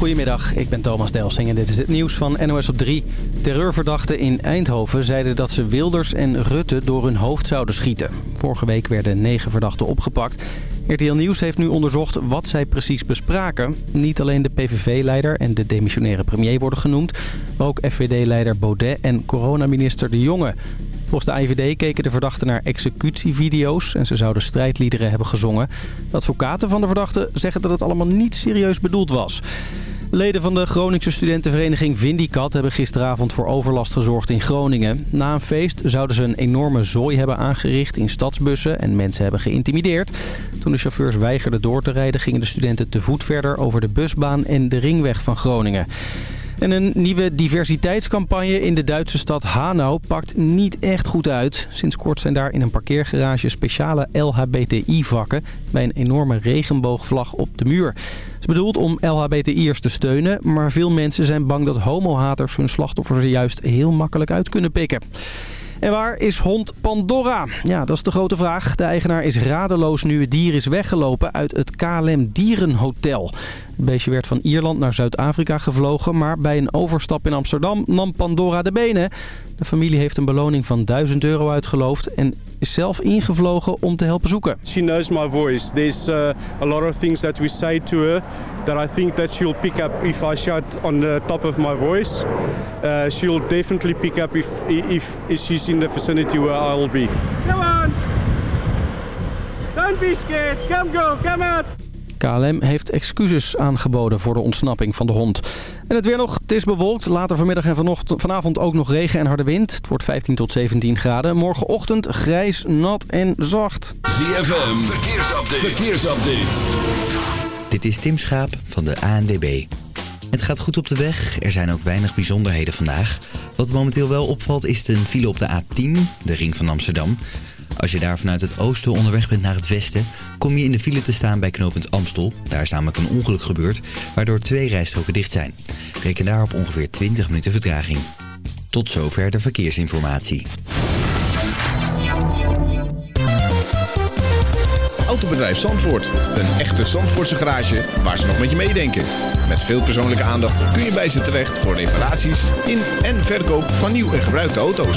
Goedemiddag, ik ben Thomas Delsing en dit is het nieuws van NOS op 3. Terreurverdachten in Eindhoven zeiden dat ze Wilders en Rutte door hun hoofd zouden schieten. Vorige week werden negen verdachten opgepakt. RTL Nieuws heeft nu onderzocht wat zij precies bespraken. Niet alleen de PVV-leider en de demissionaire premier worden genoemd... maar ook FVD-leider Baudet en coronaminister De Jonge. Volgens de IVD keken de verdachten naar executievideo's en ze zouden strijdliederen hebben gezongen. De advocaten van de verdachten zeggen dat het allemaal niet serieus bedoeld was. Leden van de Groningse studentenvereniging Vindicat hebben gisteravond voor overlast gezorgd in Groningen. Na een feest zouden ze een enorme zooi hebben aangericht in stadsbussen en mensen hebben geïntimideerd. Toen de chauffeurs weigerden door te rijden gingen de studenten te voet verder over de busbaan en de ringweg van Groningen. En een nieuwe diversiteitscampagne in de Duitse stad Hanau pakt niet echt goed uit. Sinds kort zijn daar in een parkeergarage speciale LHBTI-vakken... bij een enorme regenboogvlag op de muur. Het is bedoeld om LHBTI'ers te steunen... maar veel mensen zijn bang dat homohaters hun slachtoffers juist heel makkelijk uit kunnen pikken. En waar is hond Pandora? Ja, dat is de grote vraag. De eigenaar is radeloos nu het dier is weggelopen uit het KLM Dierenhotel. Het beestje werd van Ierland naar Zuid-Afrika gevlogen... maar bij een overstap in Amsterdam nam Pandora de benen. De familie heeft een beloning van 1000 euro uitgeloofd... en is zelf ingevlogen om te helpen zoeken. She knows my voice. There's uh, a lot of things that we say to her that I think that she'll pick up if I shout on the top of my voice. Uh, she'll definitely pick up if, if, if she's in the vicinity where I will be. Come on! Don't be scared. Come go, come out. KLM heeft excuses aangeboden voor de ontsnapping van de hond. En het weer nog, het is bewolkt. Later vanmiddag en vanochtend, vanavond ook nog regen en harde wind. Het wordt 15 tot 17 graden. Morgenochtend grijs, nat en zacht. ZFM, verkeersupdate. verkeersupdate. Dit is Tim Schaap van de ANWB. Het gaat goed op de weg. Er zijn ook weinig bijzonderheden vandaag. Wat momenteel wel opvalt is een file op de A10, de ring van Amsterdam. Als je daar vanuit het oosten onderweg bent naar het westen... kom je in de file te staan bij knooppunt Amstel. Daar is namelijk een ongeluk gebeurd... waardoor twee rijstroken dicht zijn. Reken daar op ongeveer 20 minuten vertraging. Tot zover de verkeersinformatie. Autobedrijf Zandvoort. Een echte Zandvoortse garage waar ze nog met je meedenken. Met veel persoonlijke aandacht kun je bij ze terecht... voor reparaties in en verkoop van nieuw en gebruikte auto's.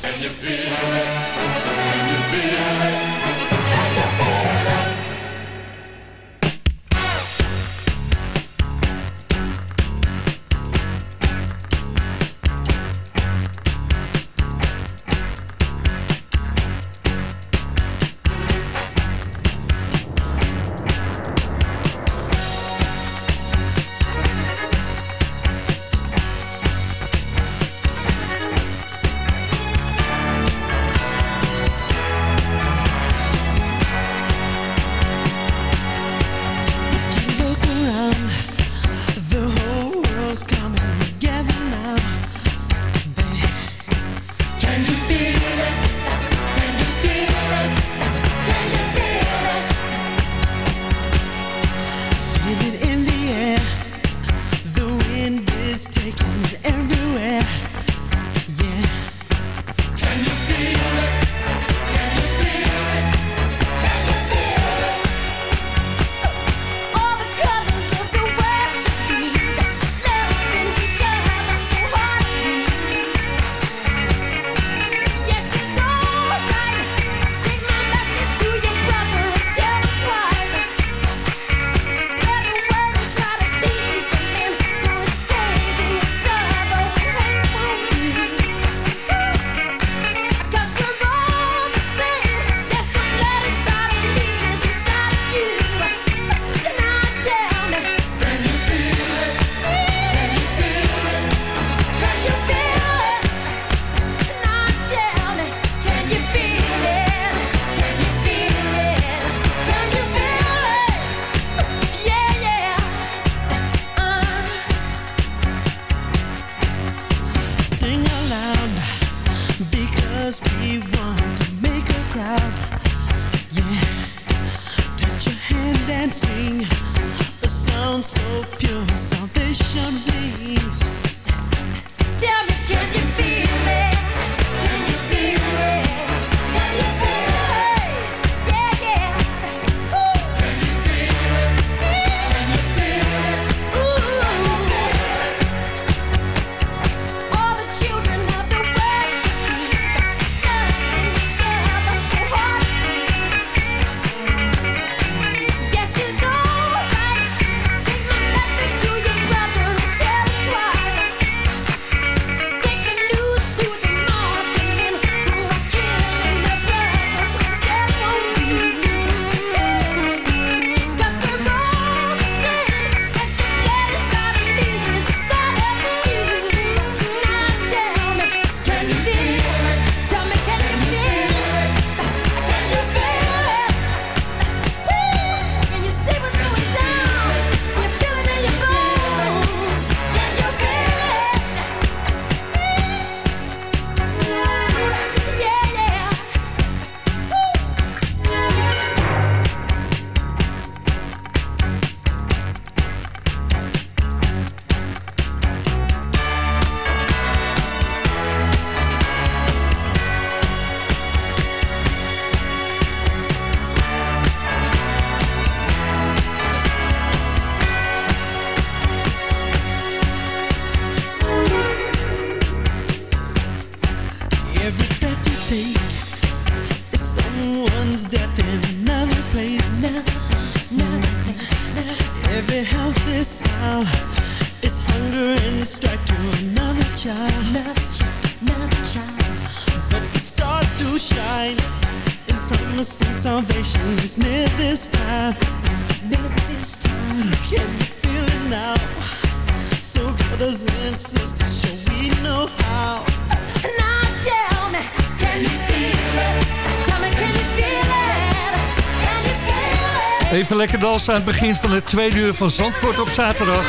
Aan het begin van het tweede uur van Zandvoort op zaterdag.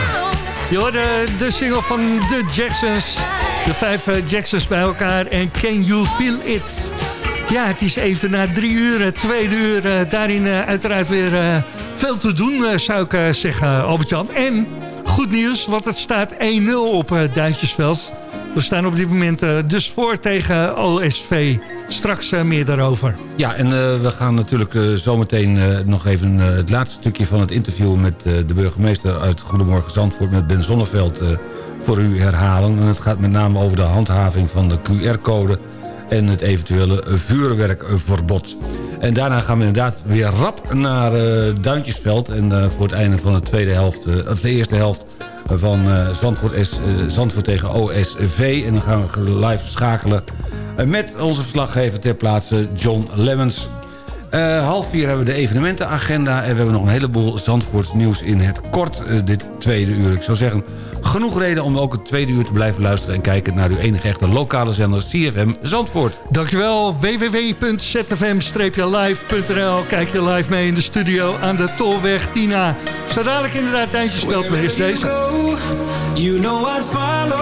Je hoorde de single van de Jacksons. De vijf eh, Jacksons bij elkaar en Can You Feel It? Ja, het is even na drie uur, tweede uur. eh, daarin eh, uiteraard weer veel te doen, zou ik zeggen, Albert-Jan. En goed nieuws, want het staat 1-0 op Duintjesveld. We staan op dit moment dus voor tegen OSV. Straks eh, meer daarover. Ja, en eh, we gaan natuurlijk eh, zometeen nog even het laatste stukje van het interview... met de burgemeester uit Goedemorgen Zandvoort met Ben Zonneveld voor u herhalen. En het gaat met name over de handhaving van de QR-code... en het eventuele vuurwerkverbod. En daarna gaan we inderdaad weer rap naar Duintjesveld... en voor het einde van de, tweede helft, of de eerste helft van Zandvoort, Zandvoort tegen OSV. En dan gaan we live schakelen met onze verslaggever ter plaatse John Lemmens. Eh, half vier hebben we de evenementenagenda... en we hebben nog een heleboel Zandvoorts nieuws in het kort eh, dit tweede uur. Ik zou zeggen, genoeg reden om ook het tweede uur te blijven luisteren... en kijken naar uw enige echte lokale zender CFM Zandvoort. Dankjewel, www.zfm-live.nl. Kijk je live mee in de studio aan de Tolweg Tina. Zo dadelijk inderdaad Duintjesveld, maar is deze. You know I'd follow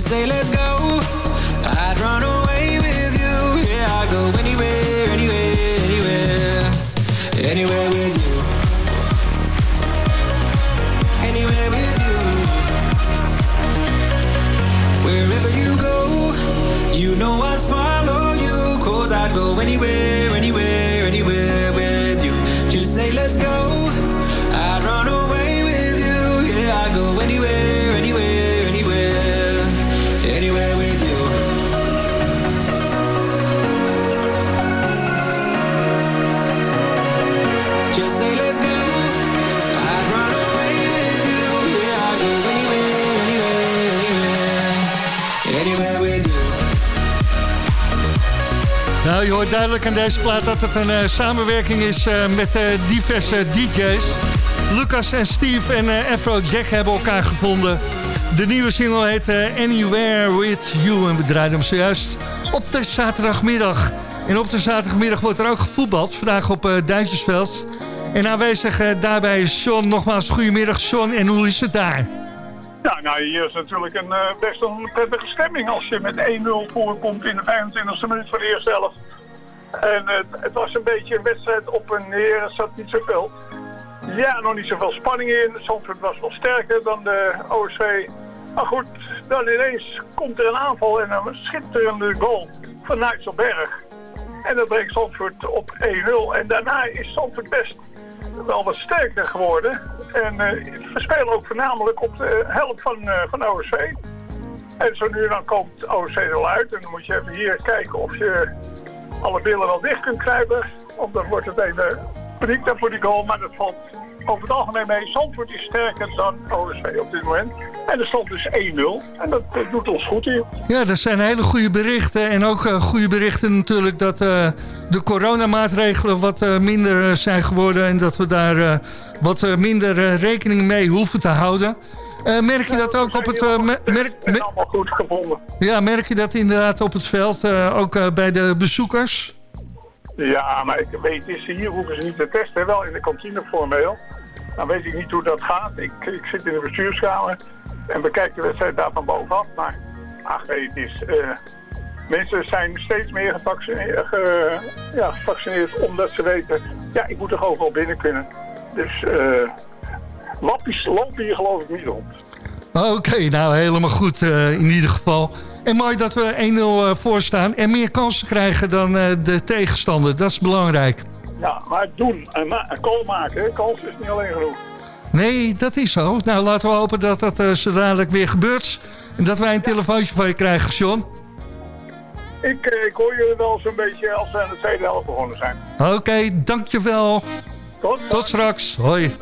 Say let's go. Duidelijk aan deze plaat dat het een eh, samenwerking is eh, met eh, diverse DJ's. Lucas en Steve en Afro Jack hebben elkaar gevonden. De nieuwe single heet Anywhere With You en we draaien hem zojuist op de zaterdagmiddag. En op de zaterdagmiddag wordt er ook gevoetbald, vandaag op Duintjesveld. En aanwezig daarbij is Sean. Nogmaals, goedemiddag Sean en hoe is het daar? Ja, nou hier is natuurlijk een, best een prettige stemming als je met 1-0 voorkomt in de 25e minuut van de eerste. En het, het was een beetje een wedstrijd op een neer, er zat niet zoveel. Ja, nog niet zoveel spanning in. Zandvoort was wel sterker dan de OSV. Maar goed, dan ineens komt er een aanval en een schitterende goal van Nijsselberg. En dat brengt Zandvoort op 1-0. En daarna is Zandvoort best wel wat sterker geworden. En eh, we spelen ook voornamelijk op de helft van, eh, van OSV. En zo nu dan komt OSC er al. En dan moet je even hier kijken of je alle billen wel dicht kunt krijgen. Want dan wordt het even paniek dan voor die goal. Maar dat valt over het algemeen mee. Zandvoort is sterker dan OSV op dit moment. En de stand is 1-0. En dat, doet ons goed hier. Ja, dat zijn hele goede berichten. En ook eh, goede berichten natuurlijk dat eh, de coronamaatregelen wat eh, minder zijn geworden. En dat we daar wat minder rekening mee hoeven te houden. Eh, merk je dat ook op het... eh, me- merk, En me- allemaal goed gevonden. ja, merk je dat inderdaad op het veld, eh, ook bij de bezoekers? Ja, maar ik weet, is hier hoeven ze niet te testen. Wel in de kantine formeel. Dan weet ik niet hoe dat gaat. Ik, ik zit in de bestuurskamer en bekijk de wedstrijd daar van bovenaf. Maar ach, het is... mensen zijn steeds meer gevaccineerd, ge- ja, gevaccineerd omdat ze weten... Ja, ik moet gewoon wel binnen kunnen. Dus lappies lopen hier geloof ik niet rond. Oké, nou helemaal goed eh, in ieder geval. En mooi dat we 1-0 eh, voor staan en meer kansen krijgen dan eh, de tegenstander. Dat is belangrijk. Ja, maar doen en, kool maken, hè. kans is niet alleen genoeg. Nee, dat is zo. Nou, laten we hopen dat dat zo dadelijk weer gebeurt. En dat wij een telefoontje van je krijgen, John. Ik, ik hoor jullie wel zo'n beetje als we aan de tweede helft begonnen zijn. Oké, dankjewel. Tot, Tot straks. Hoi.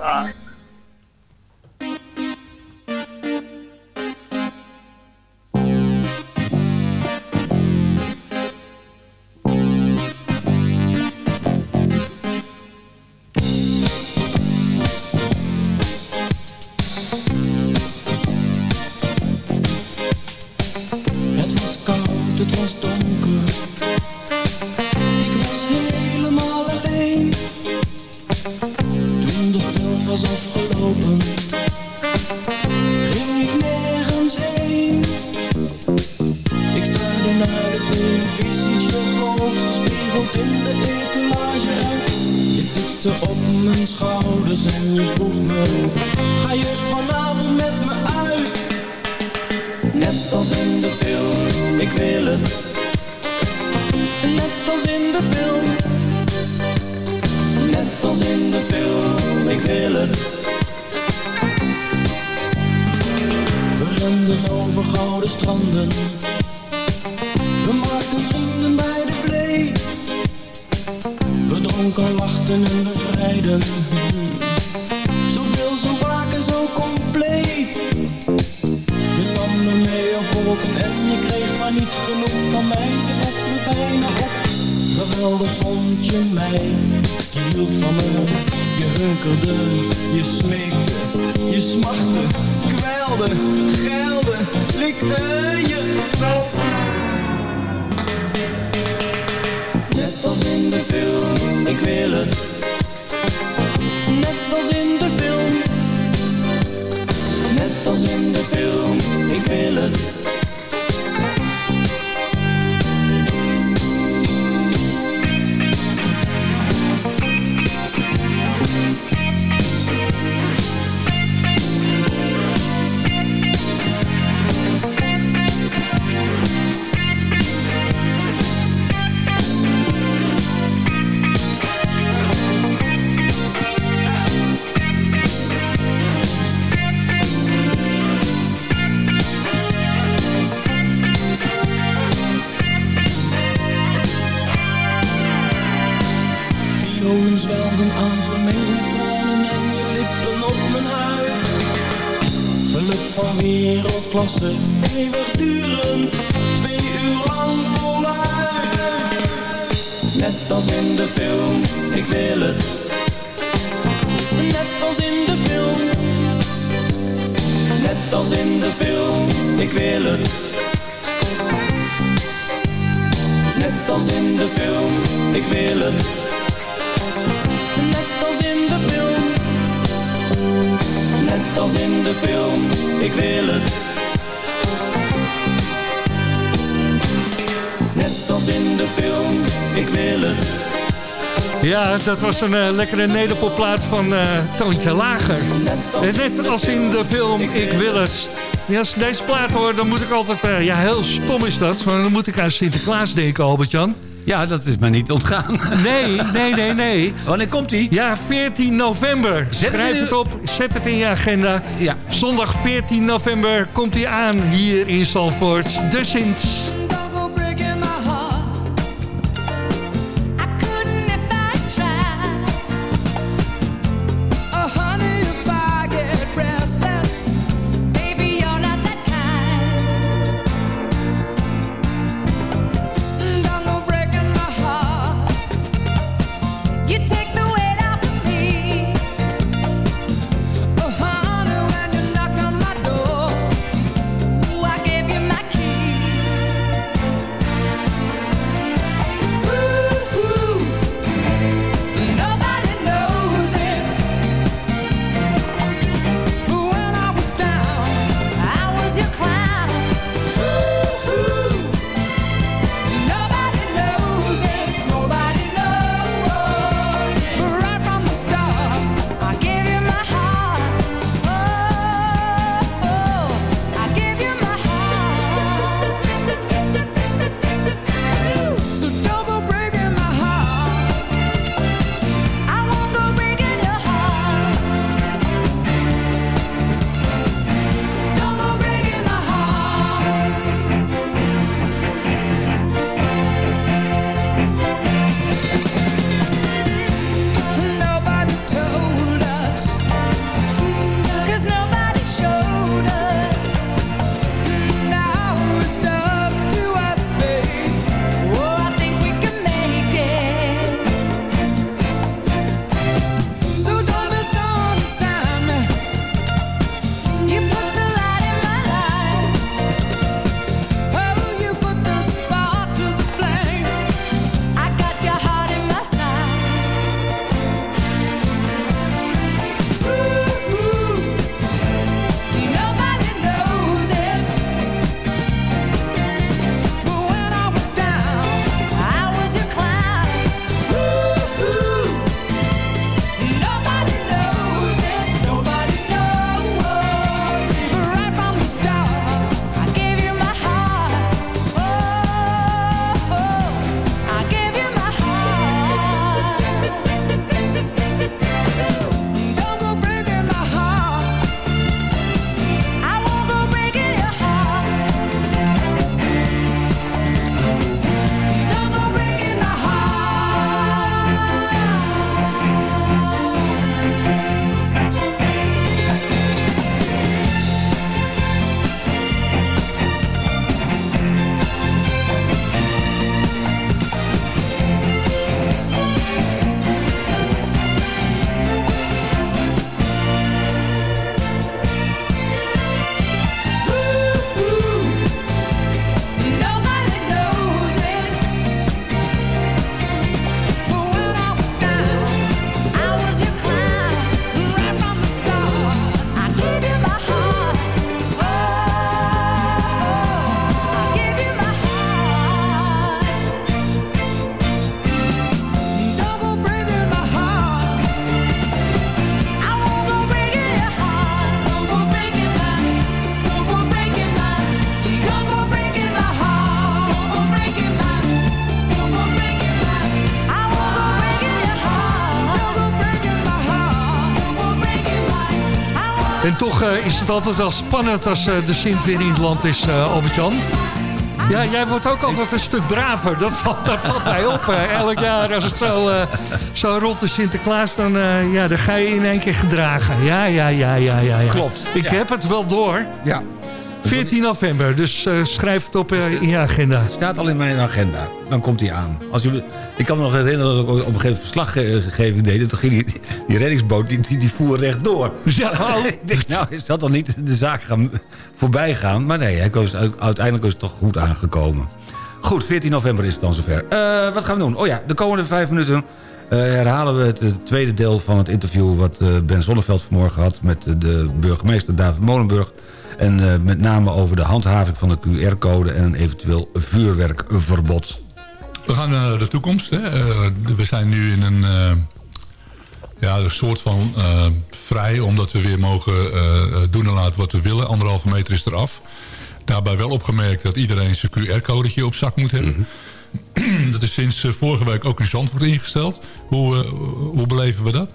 desert dat was een eh, lekkere nederpopplaat van eh Toontje Lager. Eh, Net als in de film Ik Wil Het. Ja, als ik deze plaat hoor, dan moet ik altijd... eh, ja, heel stom is dat, maar dan moet ik aan Sinterklaas denken, Albert-Jan. Ja, dat is mij niet ontgaan. Nee, nee, nee, nee. Wanneer komt die? Ja, 14 november. Zet het Schrijf in- het op, zet het in je agenda. Ja. Zondag 14 november komt hij aan hier in Zalvoort. De Sint. Is het altijd wel spannend als eh, de Sint weer in het land is, eh, Albert-Jan. Ja, jij wordt ook altijd een stuk braver. Dat valt, dat valt mij op. eh. elk jaar als het zo, eh, zo rond de Sinterklaas, dan, eh, ja, dan ga je in één keer gedragen. Ja, ja, ja, ja, ja. ja. Klopt, Ik ja. heb het wel door. Ja. 14 november, dus eh, schrijf het op eh, in je agenda. Het staat al in mijn agenda. Dan komt hij aan. Als jullie, ik kan me nog herinneren dat ik op een gegeven moment verslaggeving deed. En toen ging die, die reddingsboot, die, die, die voer rechtdoor. Ja, ik denk, nou is dat dan niet de zaak gaan voorbij gaan. Maar nee, hij was, uiteindelijk is het toch goed aangekomen. Goed, 14 november is het dan zover. Eh, wat gaan we doen? Oh ja, de komende vijf minuten eh, herhalen we het, eh, tweede deel van het interview... wat eh, Ben Zonneveld vanmorgen had met eh, de burgemeester David Molenburg. En eh, met name over de handhaving van de QR-code... en een eventueel vuurwerkverbod. We gaan naar de toekomst. Hè. Eh, we zijn nu in een, eh, ja, een soort van eh, vrij... omdat we weer mogen eh, doen en laten wat we willen. Anderhalve meter is eraf. Daarbij wel opgemerkt dat iedereen zijn QR-codetje op zak moet hebben. Dat is sinds eh, vorige week ook in Zandvoort ingesteld. Hoe, eh, hoe beleven we dat?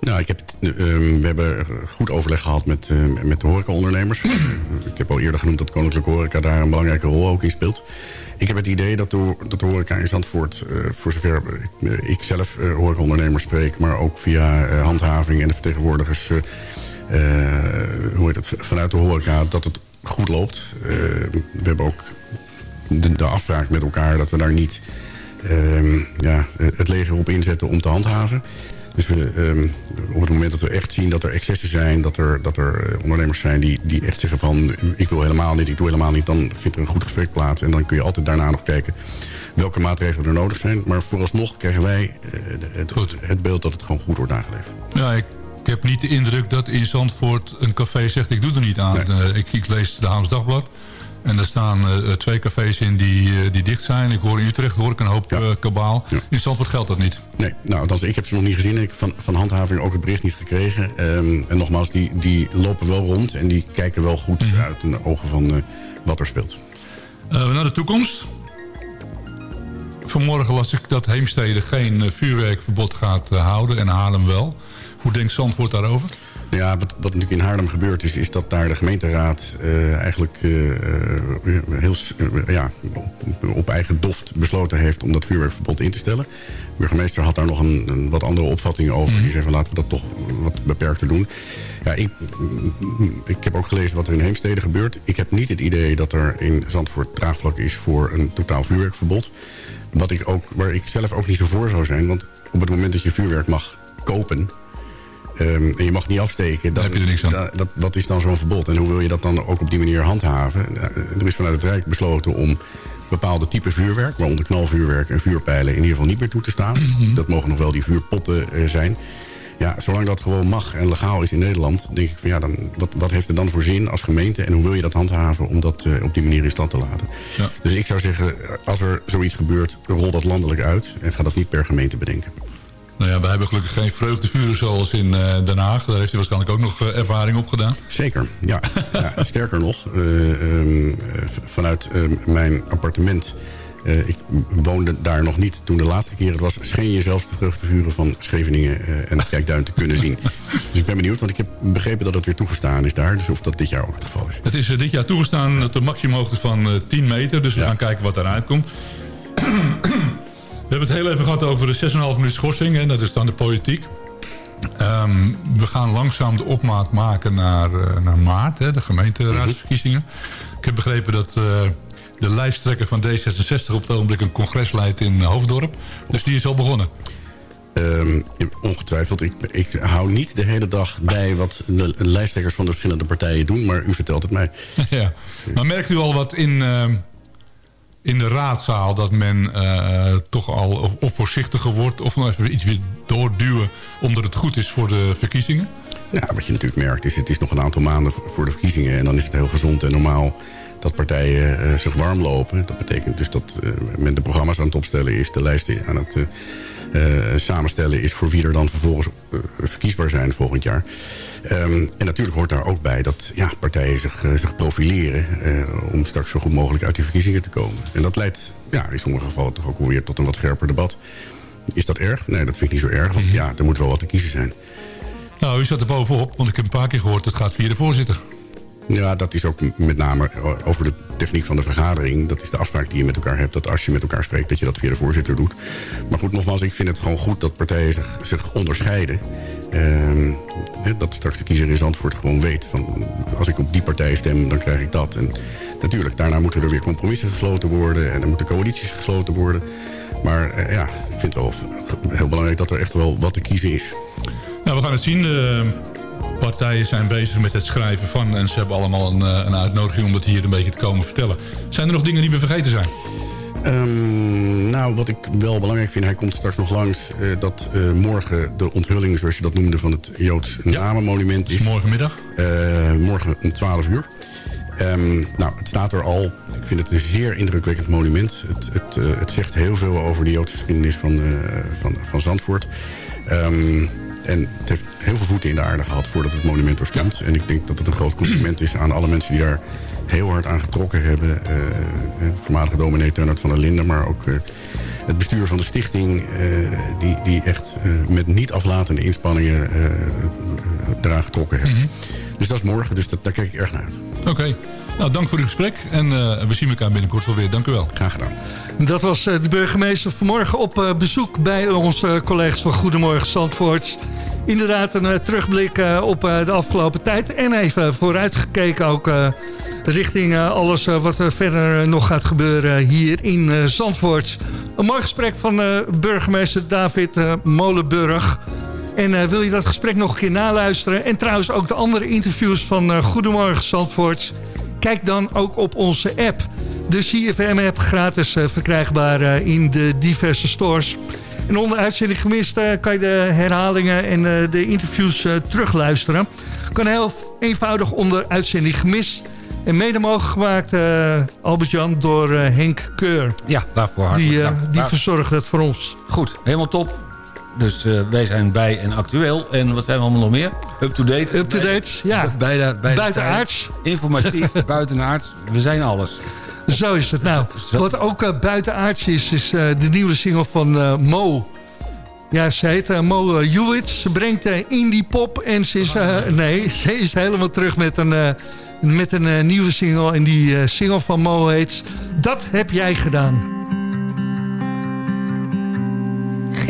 Nou, ik heb, eh, we hebben goed overleg gehad met, eh, met de horecaondernemers. ik heb al eerder genoemd dat Koninklijke Horeca daar een belangrijke rol ook in speelt. Ik heb het idee dat de, dat de horeca in Zandvoort, eh, voor zover eh, ik zelf uh, horecaondernemers spreek... maar ook via eh, handhaving en de vertegenwoordigers eh, eh, hoe heet het, vanuit de horeca, dat het goed loopt. Eh, we hebben ook de, de afspraak met elkaar dat we daar niet ehm, ja, het leger op inzetten om te handhaven. Dus we, ehm, op het moment dat we echt zien dat er excessen zijn... dat er, dat er eh, ondernemers zijn die, die echt zeggen van... ik wil helemaal niet, ik doe helemaal niet... dan vindt er een goed gesprek plaats. En dan kun je altijd daarna nog kijken welke maatregelen er nodig zijn. Maar vooralsnog krijgen wij eh, het, het beeld dat het gewoon goed wordt aangeleefd. Ja, ik, ik heb niet de indruk dat in Zandvoort een café zegt... ik doe er niet aan. Eh, ik, ik lees de Haams Dagblad. En er staan uh, twee cafés in die, uh, die dicht zijn. Ik hoor in Utrecht hoor ik een hoop ja. kabaal. Ja. In Zandvoort geldt dat niet. Nee, nou, ik heb ze nog niet gezien. Ik heb van, van handhaving ook het bericht niet gekregen. Um, en nogmaals, die, die lopen wel rond. En die kijken wel goed mm -hmm. uit de ogen van wat er speelt. naar de toekomst. Vanmorgen las ik dat Heemstede geen vuurwerkverbod gaat houden. En Haarlem wel. Hoe denkt Zandvoort daarover? Ja, wat, wat natuurlijk in Haarlem gebeurd is... is dat daar de gemeenteraad uh, eigenlijk uh, heel, uh, ja, op, eigen doft besloten heeft... om dat vuurwerkverbod in te stellen. De burgemeester had daar nog een, een wat andere opvatting over. Mm. Die zei van laten we dat toch wat beperkter doen. Ja, ik, ik heb ook gelezen wat er in Heemstede gebeurt. Ik heb niet het idee dat er in Zandvoort draagvlak is... voor een totaal vuurwerkverbod. Wat ik ook, waar ik zelf ook niet zo voor zou zijn. Want op het moment dat je vuurwerk mag kopen... Um, en je mag niet afsteken. Dan, heb je er niks aan. Da, dat, dat is dan zo'n verbod. En hoe wil je dat dan ook op die manier handhaven? Uh, er is vanuit het Rijk besloten om bepaalde type vuurwerk... waaronder knalvuurwerk en vuurpijlen in ieder geval niet meer toe te staan. Mm -hmm. Dat mogen nog wel die vuurpotten uh, zijn. Ja, zolang dat gewoon mag en legaal is in Nederland... denk ik van ja, dan, wat, wat heeft het dan voor zin als gemeente... en hoe wil je dat handhaven om dat uh, op die manier in stand te laten? Ja. Dus ik zou zeggen, als er zoiets gebeurt... rol dat landelijk uit en ga dat niet per gemeente bedenken. Nou ja, wij hebben gelukkig geen vreugdevuren zoals in uh, Den Haag. Daar heeft u waarschijnlijk ook nog uh, ervaring op gedaan. Zeker, ja. ja sterker nog, uh, um, vanuit mijn appartement... ik woonde daar nog niet toen de laatste keer het was... scheen je zelfs de vreugdevuren van Scheveningen en Kijkduin te kunnen zien. Dus ik ben benieuwd, want ik heb begrepen dat het weer toegestaan is daar. Dus of dat dit jaar ook het geval is. Het is dit jaar toegestaan tot een maximumhoogte van 10 meter. Dus we ja. gaan kijken wat daaruit komt. We hebben het heel even gehad over de 6,5 minuut schorsing. En dat is dan de politiek. Um, we gaan langzaam de opmaat maken naar, uh, naar maart, hè, de gemeenteraadsverkiezingen. Ik heb begrepen dat uh, de lijsttrekker van D66 op het ogenblik een congres leidt in Hoofddorp. Dus die is al begonnen. Um, ongetwijfeld. Ik, ik, hou niet de hele dag bij wat de lijsttrekkers van de verschillende partijen doen. Maar u vertelt het mij. ja. Maar merkt u al wat in... Uh, in de raadzaal dat men uh, toch al of voorzichtiger wordt... of nog even iets weer doorduwen omdat het goed is voor de verkiezingen? Ja, wat je natuurlijk merkt is... het is nog een aantal maanden voor de verkiezingen... en dan is het heel gezond en normaal dat partijen uh, zich warm lopen. Dat betekent dus dat uh, men de programma's aan het opstellen is... de lijsten aan het samenstellen is... voor wie er dan vervolgens verkiesbaar zijn volgend jaar. Um, en natuurlijk hoort daar ook bij dat ja, partijen zich, uh, zich profileren... Om straks zo goed mogelijk uit die verkiezingen te komen. En dat leidt ja, in sommige gevallen toch ook weer tot een wat scherper debat. Is dat erg? Nee, dat vind ik niet zo erg, want ja, er moet wel wat te kiezen zijn. Nou, u zat er bovenop, want ik heb een paar keer gehoord... het gaat via de voorzitter. Ja, dat is ook met name over de techniek van de vergadering. Dat is de afspraak die je met elkaar hebt. Dat als je met elkaar spreekt, dat je dat via de voorzitter doet. Maar goed, nogmaals, ik vind het gewoon goed dat partijen zich, onderscheiden. Ehm, dat straks de kiezer in Zandvoort gewoon weet. Van, als ik op die partij stem, dan krijg ik dat. En natuurlijk, daarna moeten er weer compromissen gesloten worden. En er moeten coalities gesloten worden. Maar eh, ja, ik vind het wel heel belangrijk dat er echt wel wat te kiezen is. Nou, we gaan het zien. De partijen zijn bezig met het schrijven van... en ze hebben allemaal een, eh, een uitnodiging om dat hier een beetje te komen vertellen. Zijn er nog dingen die we vergeten zijn? Um, nou, wat ik wel belangrijk vind, hij komt straks nog langs... Uh, dat uh, morgen de onthulling, zoals je dat noemde... van het Joods ja. namenmonument is. Morgenmiddag? Uh, morgen om 12 uur. Um, nou, het staat er al. Ik vind het een zeer indrukwekkend monument. Het, het, het zegt heel veel over de Joodse geschiedenis van, van, van Zandvoort. Um, en het heeft heel veel voeten in de aarde gehad voordat het monument er stond. En ik denk dat het een groot compliment is aan alle mensen die daar heel hard aan getrokken hebben. Uh, voormalige dominee Turnert van der Linden, maar ook uh, het bestuur van de stichting... Uh, die, die echt met niet aflatende inspanningen eraan getrokken hebben. Mm -hmm. Dus dat is morgen, dus dat, daar kijk ik erg naar uit. Oké. Okay. Nou, dank voor uw gesprek. En we zien elkaar binnenkort wel weer. Dank u wel. Graag gedaan. Dat was de burgemeester vanmorgen op bezoek bij onze collega's van Goedemorgen Zandvoort. Inderdaad een terugblik op de afgelopen tijd. En even vooruitgekeken ook richting alles wat er verder nog gaat gebeuren hier in Zandvoort. Een mooi gesprek van burgemeester David Molenburg. En wil je dat gesprek nog een keer naluisteren? En trouwens ook de andere interviews van Goedemorgen Zandvoort. Kijk dan ook op onze app. De CFM-app gratis verkrijgbaar in de diverse stores... En onder uitzending gemist uh, kan je de herhalingen en de interviews terugluisteren. Kan heel eenvoudig onder uitzending gemist. En mede mogelijk gemaakt, Albert-Jan, door Henk Keur. Ja, daarvoor hartelijk Die, die verzorgt het voor ons. Goed, helemaal top. Dus wij zijn bij en actueel. En wat zijn we allemaal nog meer? Up-to-date. Up-to-date, ja. Bij de, bij Buitenaards. Informatief, buitenaards. We zijn alles. Zo is het. Nou, wat ook uh, buitenaards is, is uh, de nieuwe single van Mo. Ja, ze heet Mo Hewitt. Ze brengt indie pop en ze is, nee, ze is helemaal terug met een, met een nieuwe single. En die single van Mo heet Dat heb jij gedaan.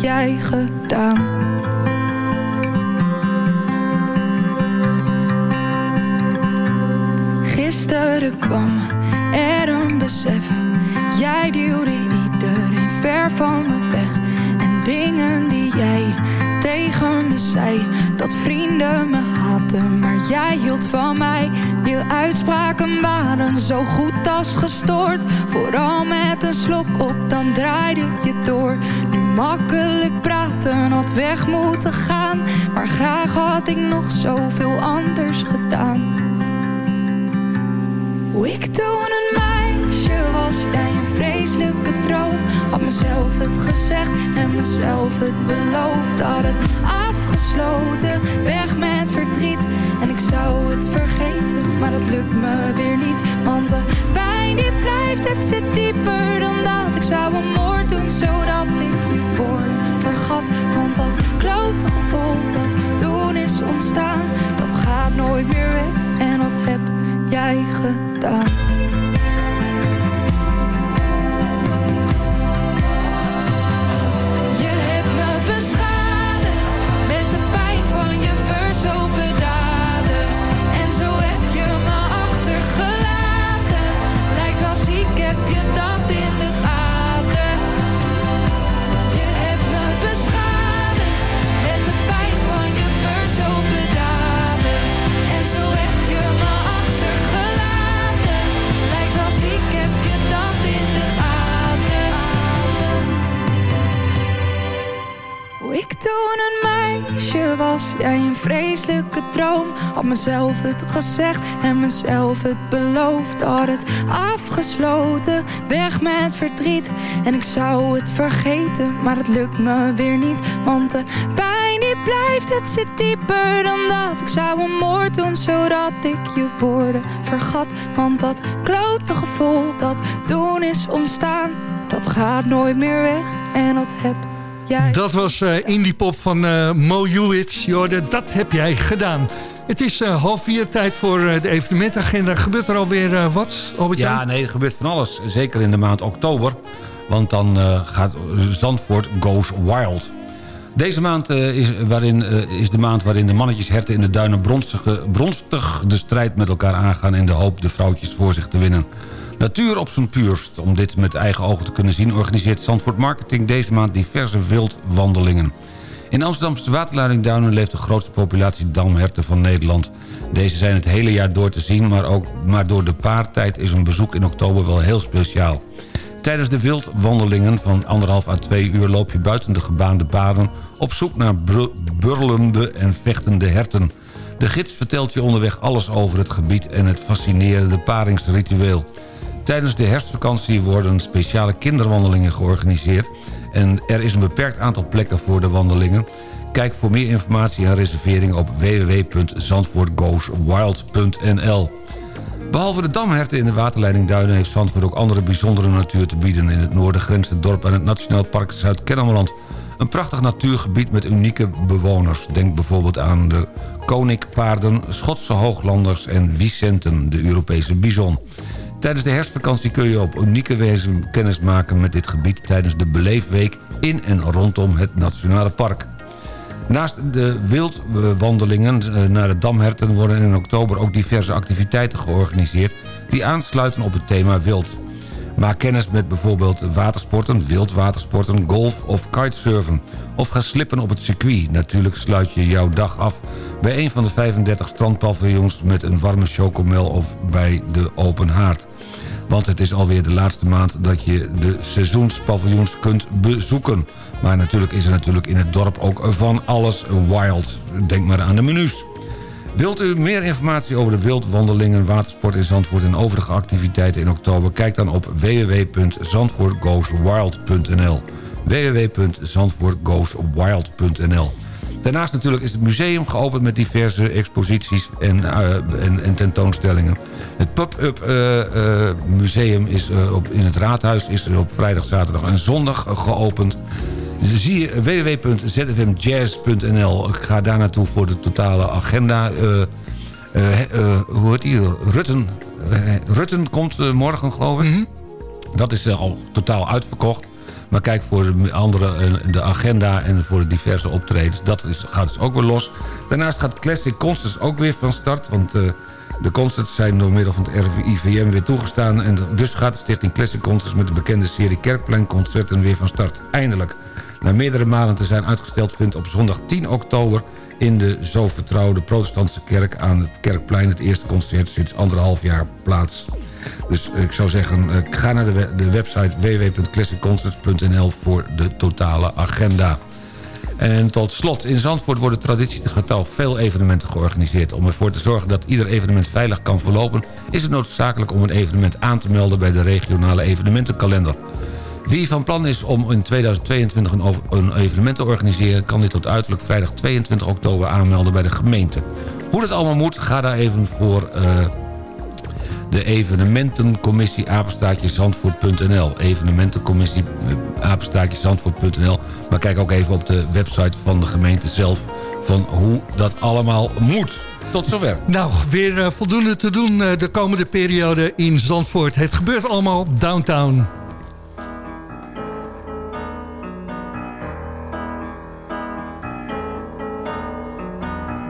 jij gedaan. Gisteren kwam er een besef. Jij duwde iedereen ver van me weg. En dingen die jij tegen me zei. Dat vrienden me haten, maar jij hield van mij. Je uitspraken waren zo goed als gestoord. Vooral met een slok op, dan draaide je door. Nu makkelijk praten, had weg moeten gaan. Maar graag had ik nog zoveel anders gedaan. Hoe ik toen een meisje was, jij een vreselijke droom. Had mezelf het gezegd en mezelf het beloofd. Had het afgesloten, weg met verdriet. En ik zou het vergeten, maar dat lukt me weer niet. Want de die blijft, het zit dieper dan dat. Ik zou een moord doen, zodat ik je woorden vergat. Want dat klote gevoel dat toen is ontstaan, dat gaat nooit meer weg. En dat heb jij gedaan. Het gezegd en mezelf het beloofd Had het afgesloten, weg met verdriet. En ik zou het vergeten, maar het lukt me weer niet. Want de pijn die blijft, het zit dieper dan dat. Ik zou een moord doen, zodat ik je woorden vergat. Want dat klote gevoel dat toen is ontstaan Dat gaat nooit meer weg. En dat heb jij. Dat was uh, Indie Pop van uh, Mo Hewitt. Jorde, dat heb jij gedaan. Het is uh, half vier tijd voor de evenementagenda. Gebeurt er alweer wat, Albert Ja, nee, er gebeurt van alles. Zeker in de maand oktober. Want dan gaat Zandvoort Goes Wild. Deze maand is, waarin, is de maand waarin de mannetjesherten in de duinen bronstig de strijd met elkaar aangaan... in de hoop de vrouwtjes voor zich te winnen. Natuur op zijn puurst. Om dit met eigen ogen te kunnen zien... organiseert Zandvoort Marketing deze maand diverse wildwandelingen. In Amsterdamse waterleidingduinen leeft de grootste populatie damherten van Nederland. Deze zijn het hele jaar door te zien... maar, ook, maar door de paartijd is een bezoek in oktober wel heel speciaal. Tijdens de wildwandelingen van anderhalf à twee uur loop je buiten de gebaande paden... op zoek naar burlende en vechtende herten. De gids vertelt je onderweg alles over het gebied en het fascinerende paringsritueel. Tijdens de herfstvakantie worden speciale kinderwandelingen georganiseerd... en er is een beperkt aantal plekken voor de wandelingen. Kijk voor meer informatie en reservering op www.zandvoortgoeswild.nl Behalve de damherten in de waterleiding Duinen... heeft Zandvoort ook andere bijzondere natuur te bieden. In het noorden grenst het dorp aan het Nationaal Park Zuid-Kennemerland. Een prachtig natuurgebied met unieke bewoners. Denk bijvoorbeeld aan de koninkpaarden, Schotse hooglanders en Vicenten, de Europese bison. Tijdens de herfstvakantie kun je op unieke wijze kennis maken met dit gebied... tijdens de Beleefweek in en rondom het Nationale Park. Naast de wildwandelingen eh, naar de Damherten worden in oktober ook diverse activiteiten georganiseerd... die aansluiten op het thema wild. Maak kennis met bijvoorbeeld watersporten, wildwatersporten, golf of kitesurfen. Of ga slippen op het circuit. Natuurlijk sluit je jouw dag af bij een van de 35 strandpaviljoens... met een warme chocomel of bij de open haard. Want het is alweer de laatste maand dat je de seizoenspaviljoens kunt bezoeken. Maar natuurlijk is er natuurlijk in het dorp ook van alles wild. Denk maar aan de menus. Wilt u meer informatie over de wildwandelingen, watersport in Zandvoort... en overige activiteiten in oktober? Kijk dan op www.zandvoortgoeswild.nl www.zandvoortgoeswild.nl Daarnaast natuurlijk is het museum geopend met diverse exposities en, uh, en, en, tentoonstellingen. Het pop-up uh, uh, museum is, op, in het raadhuis is op vrijdag, zaterdag en zondag geopend. Zie je www.zfmjazz.nl. Ik ga daar naartoe voor de totale agenda. hoe heet die? Rutten. Rutten komt morgen, geloof ik. Mm -hmm. Dat is al totaal uitverkocht. Maar kijk voor de andere, eh, de agenda en voor de diverse optredens. Dat gaat dus ook weer los. Daarnaast gaat Classic Concerts ook weer van start. Want uh, de concerts zijn door middel van het RIVM weer toegestaan. En dus gaat de stichting Classic Concerts met de bekende serie Kerkpleinconcerten weer van start. Eindelijk. Na meerdere maanden te zijn uitgesteld vindt op zondag 10 oktober in de zo vertrouwde protestantse kerk aan het Kerkplein... het eerste concert sinds anderhalf jaar plaats. Dus ik zou zeggen, eh, ga naar de, de website www.classicconcerts.nl voor de totale agenda. En tot slot, in Zandvoort worden traditiegetrouw veel evenementen georganiseerd. Om ervoor te zorgen dat ieder evenement veilig kan verlopen... is het noodzakelijk om een evenement aan te melden bij de regionale evenementenkalender. Wie van plan is om in 2022 een, evenement te organiseren... kan dit tot uiterlijk vrijdag 22 oktober aanmelden bij de gemeente. Hoe dat allemaal moet, ga daar even voor... Uh, de evenementencommissie apenstaatje zandvoort.nl. Evenementencommissie eh, apenstaatje zandvoort.nl. Maar kijk ook even op de website van de gemeente zelf van hoe dat allemaal moet. Tot zover. Nou, weer uh, voldoende te doen uh, de komende periode in Zandvoort. Het gebeurt allemaal downtown.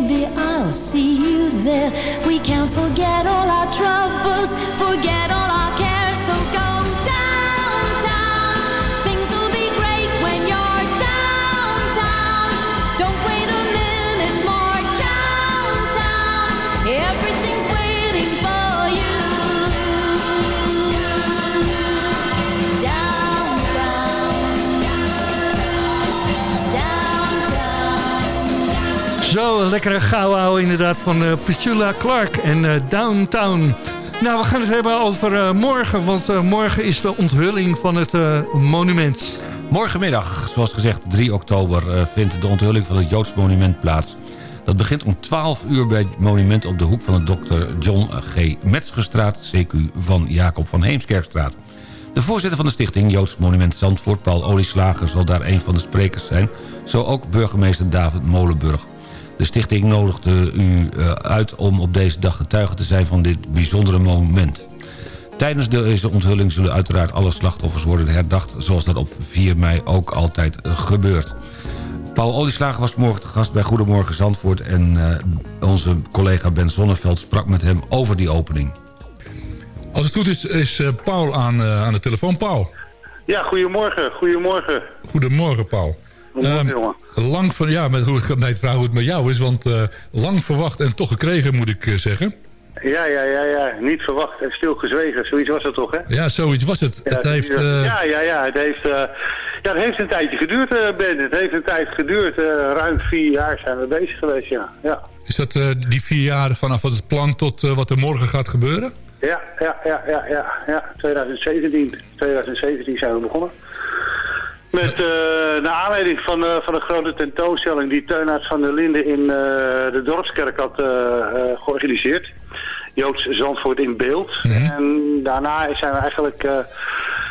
Maybe I'll see you there. We can forget all our troubles, forget all our cares. So go Zo, lekkere gauw inderdaad van eh Petula Clark en eh, Downtown. Nou, we gaan het hebben over eh, morgen, want morgen is de onthulling van het monument. Morgenmiddag, zoals gezegd 3 oktober, vindt de onthulling van het Joods monument plaats. Dat begint om 12 uur bij het monument op de hoek van de Dr. John G. Metzgerstraat, CQ van Jacob van Heemskerkstraat. De voorzitter van de stichting Joods Monument Zandvoort, Paul Olieslager, zal daar een van de sprekers zijn. Zo ook burgemeester David Molenburg. De stichting nodigde u eh, uit om op deze dag getuige te zijn van dit bijzondere moment. Tijdens deze onthulling zullen uiteraard alle slachtoffers worden herdacht... zoals dat op 4 mei ook altijd eh, gebeurt. Paul Olieslager was morgen te gast bij Goedemorgen Zandvoort... en eh, onze collega Ben Zonneveld sprak met hem over die opening. Als het goed is, is eh, Paul aan, aan de telefoon. Paul. Ja, goedemorgen. Goedemorgen. Goedemorgen, Paul. Ehm, jongen. Lang van, ja, met hoe het nee, vraag hoe het met jou is, want eh, lang verwacht en toch gekregen, moet ik eh, zeggen. Ja, ja, ja, ja. Niet verwacht en stilgezwegen. Zoiets was het toch, hè? Ja, zoiets was het. Ja, het heeft, eh, ja, ja, ja. Het heeft, ja, het heeft een tijdje geduurd, Ben. Het heeft een tijd geduurd. ruim vier jaar zijn we bezig geweest, ja. Ja, Is dat die vier jaar vanaf het plan tot wat er morgen gaat gebeuren? ja, ja, ja, ja. ja, ja. 2017. 2017 zijn we begonnen. Met eh naar aanleiding van, eh, van een grote tentoonstelling die Teunaerts van der Linden in eh, de Dorpskerk had eh, eh, georganiseerd. Joods Zandvoort in beeld. En daarna zijn we eigenlijk eh,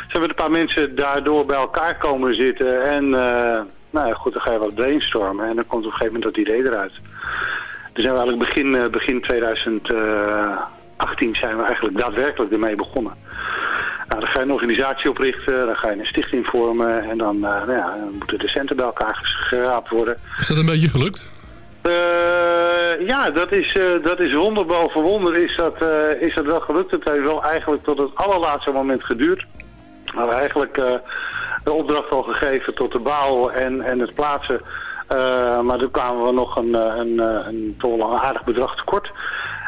zijn we een paar mensen daardoor bij elkaar komen zitten. En eh, nou ja, goed, dan ga je wat brainstormen en dan komt op een gegeven moment dat idee eruit. Dus zijn we eigenlijk begin, eh, begin 2018 zijn we eigenlijk daadwerkelijk ermee begonnen. Nou, dan ga je een organisatie oprichten, dan ga je een stichting vormen en dan, eh, nou ja, dan moeten de centen bij elkaar geschraapt worden. Is dat een beetje gelukt? Eh, ja, dat is, eh, dat is wonder boven wonder is dat, is dat wel gelukt. Het heeft wel eigenlijk tot het allerlaatste moment geduurd. We hadden eigenlijk de opdracht al gegeven tot de bouw en, en het plaatsen. Maar toen kwamen we nog een, een, een een aardig bedrag tekort.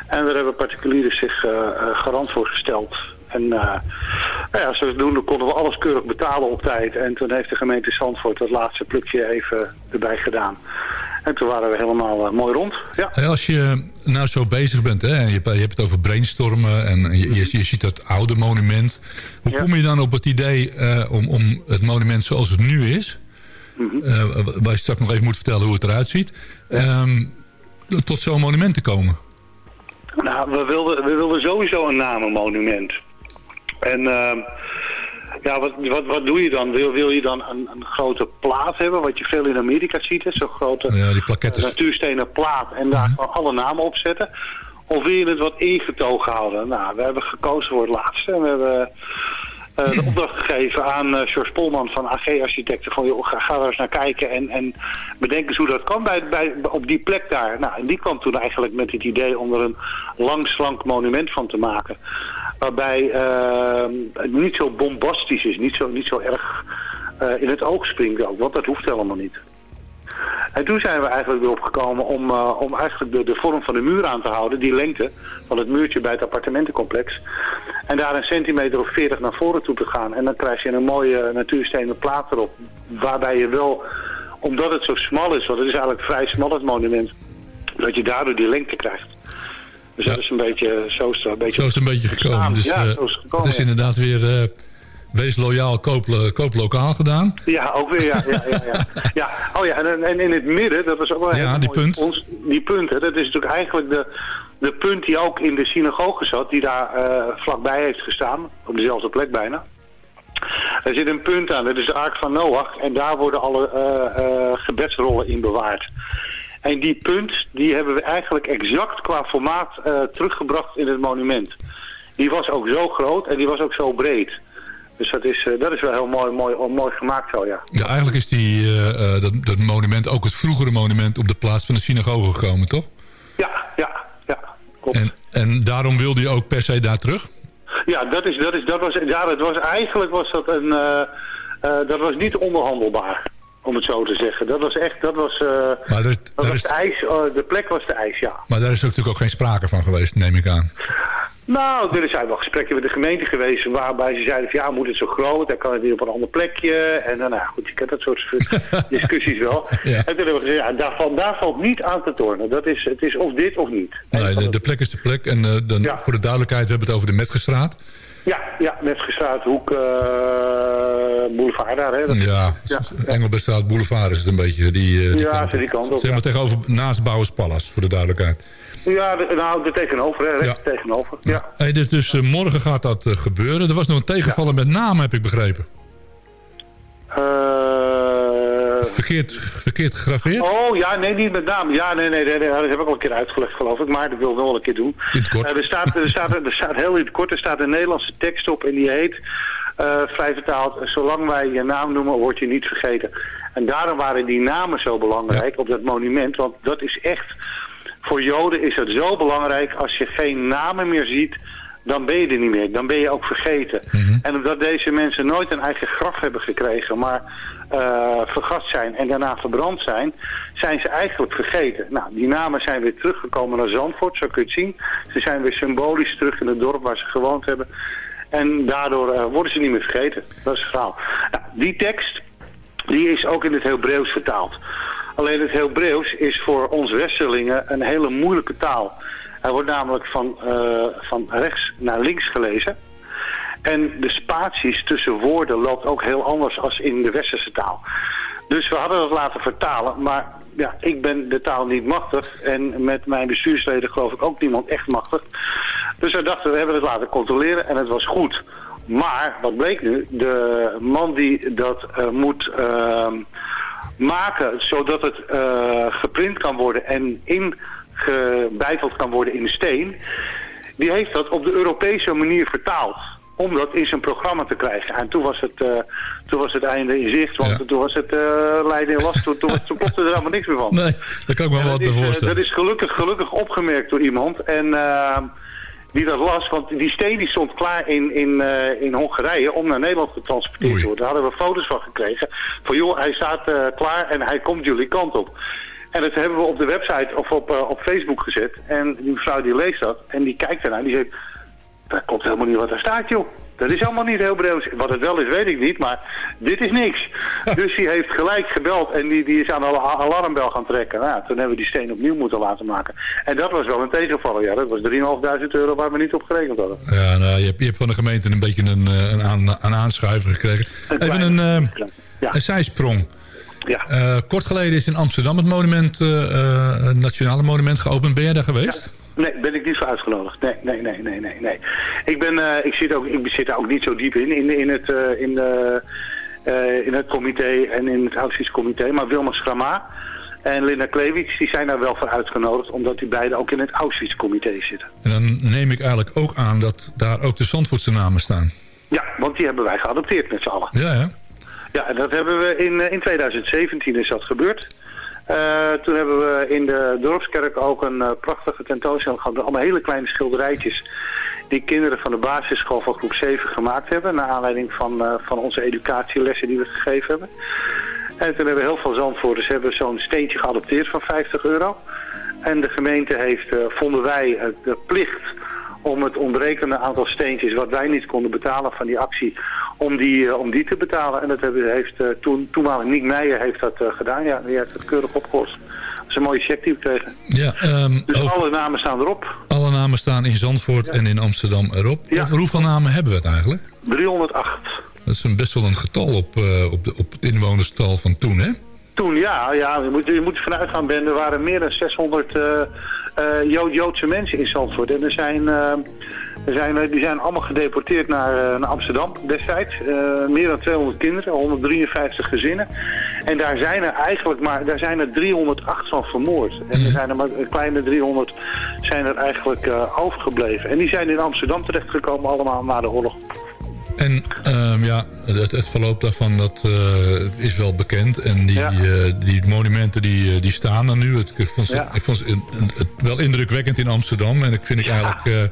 En daar hebben particulieren zich garant voor gesteld. En eh, nou ja, zodoende konden we alles keurig betalen op tijd. En toen heeft de gemeente Zandvoort dat laatste plukje even erbij gedaan. En toen waren we helemaal eh, mooi rond. Ja. Als je nou zo bezig bent, hè, en je, hebt- je hebt het over brainstormen en je, je, je ziet dat oude monument. Hoe kom je dan op het idee eh, om, om het monument zoals het nu is, eh, waar je straks nog even moet vertellen hoe het eruit ziet. Ehm, tot zo'n monument te komen. Nou, we wilden, we wilden sowieso een namenmonument. En ehm, ja, wat, wat, wat doe je dan? Wil, wil je dan een, een grote plaat hebben, wat je veel in Amerika ziet, zo'n grote Ja, die eh, natuurstenen plaat en daar gewoon alle namen op zetten? Of wil je het wat ingetogen houden? Nou, we hebben gekozen voor het laatste. En we hebben eh, de opdracht gegeven aan eh George Polman van AG Architecten. Van, joh, ga, ga daar eens naar kijken en, en bedenk eens hoe dat kan bij, bij, op die plek daar. Nou, en die kwam toen eigenlijk met het idee om er een lang, slank monument van te maken. Waarbij het niet zo bombastisch is, niet zo, niet zo erg eh, in het oog springt ook. Want dat hoeft helemaal niet. En toen zijn we eigenlijk erop gekomen om, eh, om eigenlijk de, de vorm van de muur aan te houden, die lengte van het muurtje bij het appartementencomplex. En daar een centimeter of 40 naar voren toe te gaan. En dan krijg je een mooie natuurstenen plaat erop. Waarbij je wel, omdat het zo smal is, want het is eigenlijk vrij smal het monument, dat je daardoor die lengte krijgt. Dus dat is een beetje, zo is het een beetje... Zo is het een beetje gekomen. Dus, ja, eh, zo is het gekomen. het is inderdaad weer... eh, wees loyaal, koop, eh, koop lokaal gedaan. Ja, ook weer, ja. ja, ja, ja. ja. Oh ja, en, en in het midden, dat was ook wel Ja, die punt. Ons, die punt, hè, dat is natuurlijk eigenlijk de, de punt die ook in de synagoge zat, die daar vlakbij heeft gestaan, op dezelfde plek bijna. Er zit een punt aan, dat is de Ark van Noach, en daar worden alle gebedsrollen in bewaard. En die punt, die hebben we eigenlijk exact qua formaat eh, teruggebracht in het monument. Die was ook zo groot en die was ook zo breed. Dus dat is, eh, dat is wel heel mooi, mooi, mooi gemaakt zo, ja. Ja, eigenlijk is die, eh, eh, dat, dat monument ook het vroegere monument op de plaats van de synagoge gekomen, toch? Ja, ja, ja. Klopt. En, en daarom wilde je ook per se daar terug? Ja, dat, is, dat, is, dat was, ja, dat was eigenlijk was dat een, dat was niet onderhandelbaar, om het zo te zeggen. Dat was echt, dat was, eh, Maar, er, dat was de ijs, eh, de plek was de ijs, ja. maar daar is natuurlijk ook geen sprake van geweest, neem ik aan. Nou, er zijn wel gesprekken met de gemeente geweest waarbij ze zeiden van ja, moet het zo groot, dan kan het niet op een ander plekje. En dan, nou goed, je kent dat soort discussies wel. Ja. En toen hebben we gezegd, ja, daar valt, daar valt niet aan te tornen. Dat is, het is of dit of niet. Nee, de, de plek is de plek. En eh, dan, voor de duidelijkheid, we hebben het over de Metgestraat. Ja, ja, met gestraat hoek eh, boulevard daar. Hè. Dat- Ja, Engelbestraat Boulevard is het een beetje. Die, eh, die Ja, die kant op, Zeg maar ja. tegenover, naast Bouwers Palace, voor de duidelijkheid. Ja, nou, er tegenover, hè, recht tegenover. Ja. Hey, dus dus eh, morgen gaat dat gebeuren. Er was nog een tegenvaller met naam, heb ik begrepen. Eh, Verkeerd, verkeerd gegraveerd? oh, ja, nee, niet met name. Ja, nee, nee, nee, nee, dat heb ik al een keer uitgelegd, geloof ik. Maar dat wil ik wel een keer doen. In het kort. Eh, er, staat, er, staat, er staat heel in het kort, er staat een Nederlandse tekst op en die heet, eh, vrij vertaald, zolang wij je naam noemen, word je niet vergeten. En daarom waren die namen zo belangrijk op dat monument, want dat is echt, voor Joden is het zo belangrijk, als je geen namen meer ziet, dan ben je er niet meer. Dan ben je ook vergeten. En omdat deze mensen nooit een eigen graf hebben gekregen, maar eh, vergast zijn en daarna verbrand zijn, zijn ze eigenlijk vergeten. Nou, die namen zijn weer teruggekomen naar Zandvoort, zo kun je het zien. Ze zijn weer symbolisch terug in het dorp waar ze gewoond hebben. En daardoor eh, worden ze niet meer vergeten. Dat is het verhaal. Nou, die tekst, die is ook in het Hebreeuws vertaald. Alleen het Hebreeuws is voor ons Westerlingen een hele moeilijke taal. Hij wordt namelijk van, eh, van rechts naar links gelezen. En de spaties tussen woorden loopt ook heel anders als in de westerse taal. Dus we hadden dat laten vertalen, maar ja, ik ben de taal niet machtig. En met mijn bestuursleden geloof ik ook niemand echt machtig. Dus we dachten, we hebben het laten controleren en het was goed. Maar, wat bleek nu, de man die dat eh, moet ehm, maken, zodat het eh, geprint kan worden en ingebeiteld kan worden in de steen, die heeft dat op de Europese manier vertaald. Om dat in zijn programma te krijgen. En toen was het, eh, toen was het einde in zicht, want toen was het uh, lijden in last. Toen, toen, toen klopte er allemaal niks meer van. Nee, daar kan ik me wel wat dat eh, voorstellen. dat is gelukkig, gelukkig opgemerkt door iemand. En eh, die dat las, want die steen die stond klaar in, in, eh, in Hongarije om naar Nederland getransporteerd te worden. Daar hadden we foto's van gekregen. Van joh, hij staat eh, klaar en hij komt jullie kant op. En dat hebben we op de website of op, eh, op Facebook gezet. En die mevrouw die leest dat en die kijkt ernaar en die zegt... Dat klopt helemaal niet wat daar staat, joh. Dat is helemaal niet Hebreeuws. Wat het wel is, weet ik niet, maar dit is niks. Dus die heeft gelijk gebeld en die, die is aan de al- alarmbel gaan trekken. Nou, toen hebben we die steen opnieuw moeten laten maken. En dat was wel een tegenvaller, ja. Dat was 3.500 euro waar we niet op gerekend hadden. Ja, nou, je, hebt, je hebt van de gemeente een beetje een, eh, een, aan, een aanschuiver gekregen. Even een, eh, een zijsprong. Ja. Eh, kort geleden is in Amsterdam het monument, het nationale monument geopend. Ben jij daar geweest? Nee, ben ik niet voor uitgenodigd. Nee, nee, nee, nee, nee. nee. Ik, ben, eh, ik, zit ook, ik zit daar ook niet zo diep in, in, in, het, eh, in, de, eh, in het comité en in het Auschwitz-comité. Maar Wilma Schrama en Linda Klewits, die zijn daar wel voor uitgenodigd, omdat die beiden ook in het Auschwitz-comité zitten. En dan neem ik eigenlijk ook aan dat daar ook de Zandvoortse namen staan. Ja, want die hebben wij geadopteerd met z'n allen. Ja, ja. Ja, en dat hebben we in, in 2017 is dat gebeurd. Eh, toen hebben we in de dorpskerk ook een eh, prachtige tentoonstelling gehad. Allemaal hele kleine schilderijtjes die kinderen van de basisschool van groep 7 gemaakt hebben. Naar aanleiding van, eh, van onze educatielessen die we gegeven hebben. En toen hebben heel veel zandvoerders hebben zo'n steentje geadopteerd van 50 euro. En de gemeente heeft, vonden wij, de plicht om het ontbrekende aantal steentjes wat wij niet konden betalen van die actie, om die, eh, om die te betalen. En dat heeft eh, toen, toenmalig Nick Meijer heeft dat eh, gedaan. Ja, die heeft het keurig opgelost. Dat is een mooie check die we kregen. Ja, ehm, Dus over- alle namen staan erop. alle namen staan in Zandvoort en in Amsterdam erop. Over hoeveel namen hebben we het eigenlijk? 308. Dat is een, best wel een getal op, op, de, op het inwonerstal van toen, hè? Toen, ja, ja je, moet, je moet vanuit gaan, Ben. Er waren meer dan 600 eh, eh, Jood- Joodse mensen in Zandvoort. En er zijn, eh, er zijn, eh, die zijn allemaal gedeporteerd naar, eh, naar Amsterdam destijds. Eh, meer dan 200 kinderen, 153 gezinnen. En daar zijn er eigenlijk maar daar zijn er 308 van vermoord. En er zijn er maar een kleine 300 zijn er eigenlijk eh, overgebleven. En die zijn in Amsterdam terechtgekomen allemaal na de oorlog. En ehm, ja, het, het verloop daarvan dat, eh, is wel bekend. En die, eh, die monumenten die, eh, die staan er nu. Het, ik vond, ze, Ja. ik vond ze een- een- het wel indrukwekkend in Amsterdam. En ik vind ik eigenlijk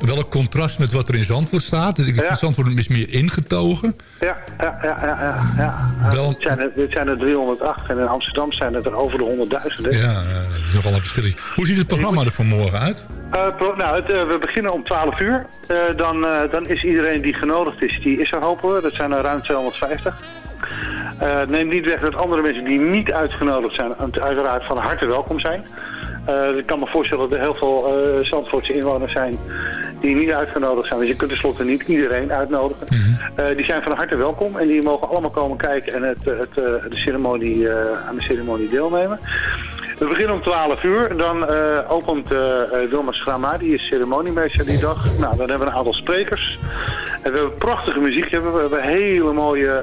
wel een contrast met wat er in Zandvoort staat. Dus ik vind Zandvoort is meer ingetogen. Ja, ja, ja, ja. ja, ja. Wel- Dit, zijn er, dit zijn er 308 en in Amsterdam zijn het er over de 100.000. hè. Ja, eh, dat is nogal een verschil. Hoe ziet het programma er vanmorgen uit? Eh, nou, het, eh, we beginnen om 12 uur. Dan, dan is iedereen die genodigd is, die is er hopen we. Dat zijn er ruim 250. Eh neem niet weg dat andere mensen die niet uitgenodigd zijn, uiteraard van harte welkom zijn. Eh, ik kan me voorstellen dat er heel veel eh Zandvoortse inwoners zijn die niet uitgenodigd zijn. Dus je kunt tenslotte niet iedereen uitnodigen. Eh, die zijn van harte welkom en die mogen allemaal komen kijken en het, het, de ceremonie, aan de ceremonie deelnemen. We beginnen om 12 uur. Dan opent Wilma Schrama, die is ceremoniemeester die dag. Nou, dan hebben we een aantal sprekers. En we hebben prachtige muziek. hebben We We hebben hele mooie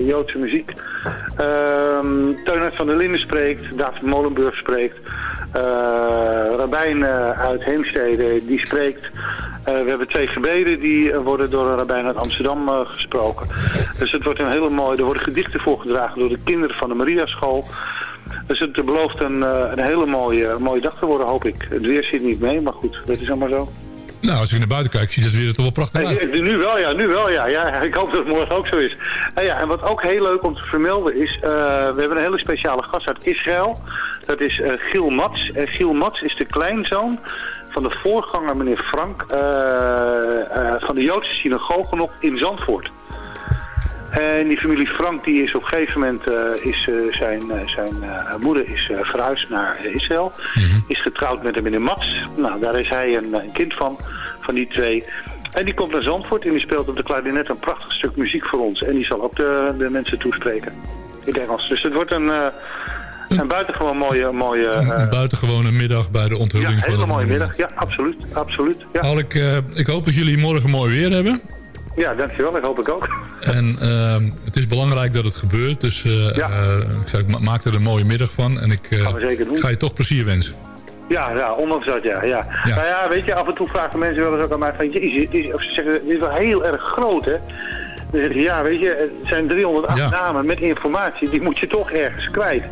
Joodse muziek. Ehm Teunert van der Linden spreekt. David Molenburg spreekt. Eh Rabijn eh, uit Heemstede, die spreekt. Eh, we hebben twee gebeden die worden door een rabbijn uit Amsterdam gesproken. Dus het wordt een hele mooie... Er worden gedichten voorgedragen door de kinderen van de Mariaschool. Dus het belooft een, een hele mooie, mooie dag te worden, hoop ik. Het weer zit niet mee, maar goed, dat is allemaal zo. Nou, als ik naar buiten kijk, ziet het weer er toch wel prachtig uit. Nu wel, ja, nu wel, ja. ja. Ik hoop dat het morgen ook zo is. En, ja, en wat ook heel leuk om te vermelden is, we hebben een hele speciale gast uit Israël. Dat is eh, Giel Mats. En Giel Mats is de kleinzoon van de voorganger, meneer Frank, eh, eh, van de Joodse synagoge nog in Zandvoort. En die familie Frank die is op een gegeven moment, is, zijn, zijn moeder is verhuisd naar Israël. Is getrouwd met een meneer Mats. Nou, daar is hij een, een kind van, van die twee. En die komt naar Zandvoort en die speelt op de klarinet een prachtig stuk muziek voor ons. En die zal ook de, de mensen toespreken in het Engels. Dus het wordt een, een buitengewoon mooie... mooie eh, Een buitengewone middag bij de ja, onthulling van hele het mooie middag. Ja, absoluut. absoluut ja. Ik, eh, ik hoop dat jullie morgen mooi weer hebben. ja, dankjewel. Dat hoop ik ook. En ehm, het is belangrijk dat het gebeurt. Dus eh, eh, ik maak er een mooie middag van. En ik eh, ga je toch plezier wensen. Ja, ja, ondanks dat, ja, ja. Nou ja, weet je, af en toe vragen mensen wel eens ook aan mij van, jezus, dit is, of ze zeggen, dit is wel heel erg groot, hè. Ik, ja, weet je, het zijn 308 Ja. namen met informatie, die moet je toch ergens kwijt.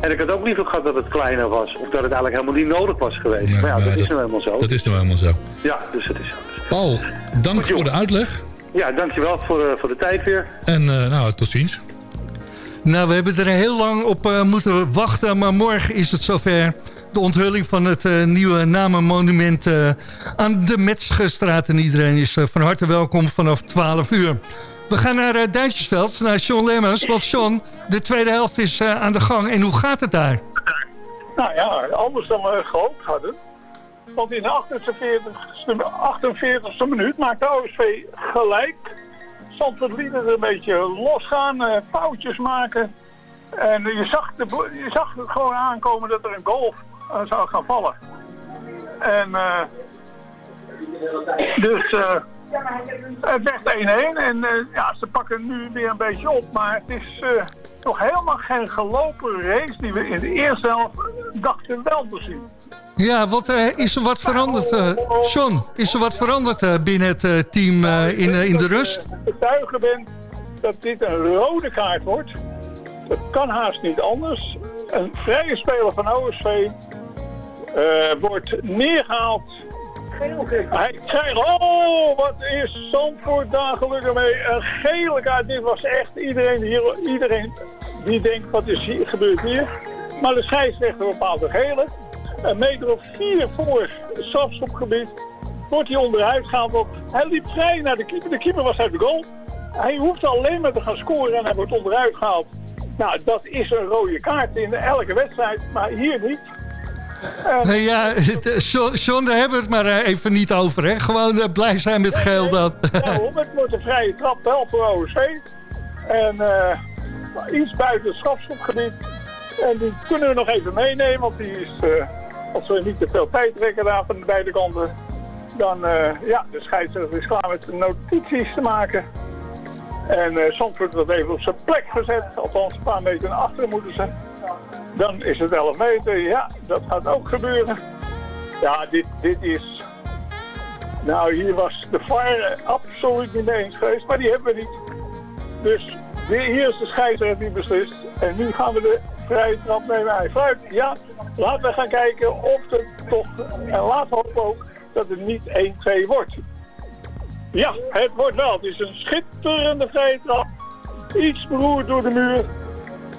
En ik had ook liever gehad dat het kleiner was, of dat het eigenlijk helemaal niet nodig was geweest. Maar ja, dat is nou helemaal zo. Dat is nou helemaal zo. Ja, dus het is zo. Paul, dank voor de uitleg. Ja, dankjewel voor, eh, voor de tijd weer. En eh, nou, tot ziens. Nou, we hebben er heel lang op eh, moeten wachten, maar morgen is het zover. De onthulling van het eh, nieuwe namenmonument eh, aan de Metzgerstraat. En iedereen is eh, van harte welkom vanaf 12 uur. We gaan naar uh, naar Sean Lemmers. Want Sean, de tweede helft is eh, aan de gang. En hoe gaat het daar? Nou ja, anders dan we gehoopt hadden. Want in de 48e, 48e minuut maakt de OSV gelijk. Zandvoort liet het een beetje losgaan, eh, foutjes maken. En je zag, de, je zag gewoon aankomen dat er een goal eh, zou gaan vallen. En eh, dus het werd 1-1 en eh, ja, ze pakken nu weer een beetje op. Maar het is eh, nog helemaal geen gelopen race die we in de eerste helft dachten wel te zien. Ja, wat eh, is er wat veranderd, eh John? Is er wat veranderd eh, binnen het eh, team eh, in, eh, in de rust? getuige ben dat dit een rode kaart wordt. Dat kan haast niet anders. Een vrije speler van OSV eh, wordt neergehaald. Hij krijgt, oh, wat is Zandvoort daar gelukkig mee. Een gele kaart, dit was echt iedereen, hier, iedereen die denkt, wat is hier, gebeurt hier? Maar de scheidsrechter bepaalt een gele. Een meter of vier voor strafschopgebied wordt hij onderuit gehaald. Op. Hij liep vrij naar de keeper. De keeper was uit de goal. Hij hoeft alleen maar te gaan scoren en hij wordt onderuit gehaald. Nou, dat is een rode kaart in elke wedstrijd, maar hier niet. En- Nee, ja, eh, John, John, daar hebben we het maar eh, even niet over. Hè? Gewoon eh, blij zijn met geel dan. Daarom, het wordt een vrije trap wel voor OSV. En eh, iets buiten het strafschopgebied. En die kunnen we nog even meenemen, want die is, eh, als we niet te veel tijd trekken daar van de beide kanten, dan, eh, ja, de scheidsrechter is klaar met de notities te maken. En eh Zandvoort wordt even op zijn plek gezet, althans een paar meter naar achteren moeten ze. Dan is het 11 meter, ja, dat gaat ook gebeuren. Ja, dit, dit is nou, hier was de VAR absoluut niet eens geweest, maar die hebben we niet. Dus hier is de scheidsrechter die beslist. En nu gaan we de vrije trap nemen. Hij fluit. Ja, laten we gaan kijken of het toch... En we hopen ook dat het niet 1-2 wordt. Ja, het wordt wel. Het is een schitterende vrije trap. Iets beroerd door de muur.